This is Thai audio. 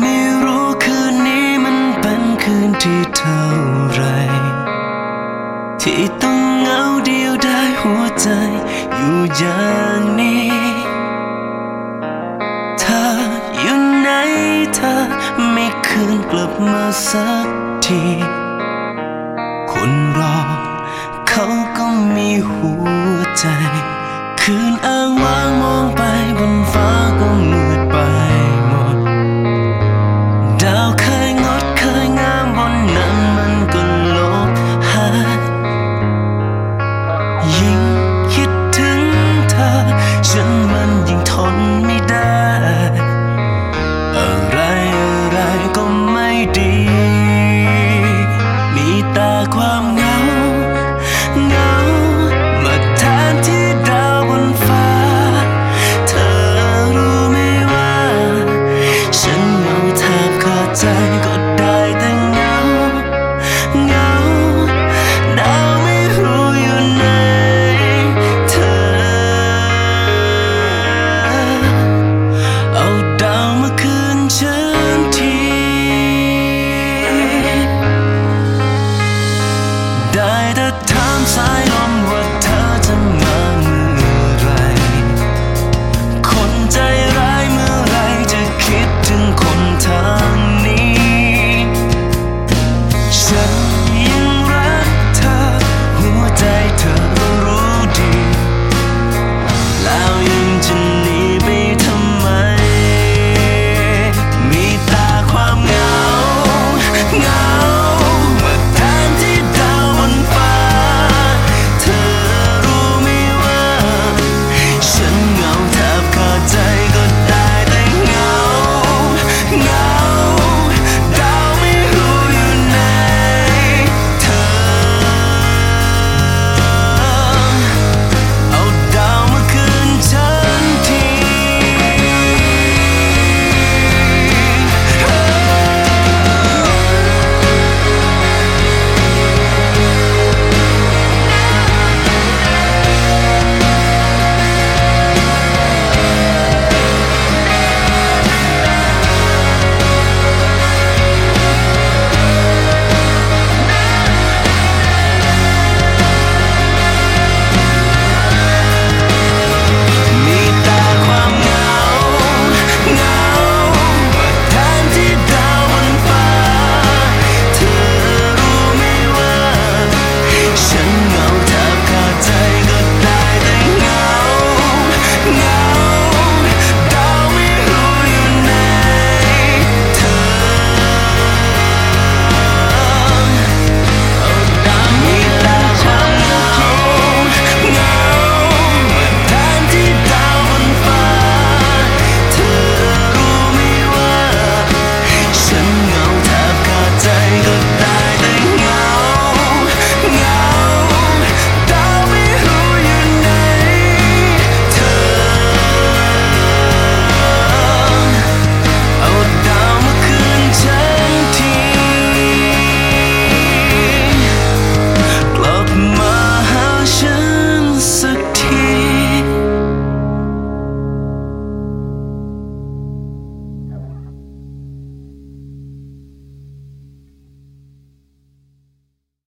ไม่รู้คืนนี้มันเป็นคืนที่เท่าไร ที่ต้องเหงาเดียวได้หัวใจอยู่อย่างนี้เธออยู่ไหนเธอไม่คืนกลับมาสักที คนรอเขาก็มีหัวใจ คืนอ้างว้างมองไปบนฟ้าก็มื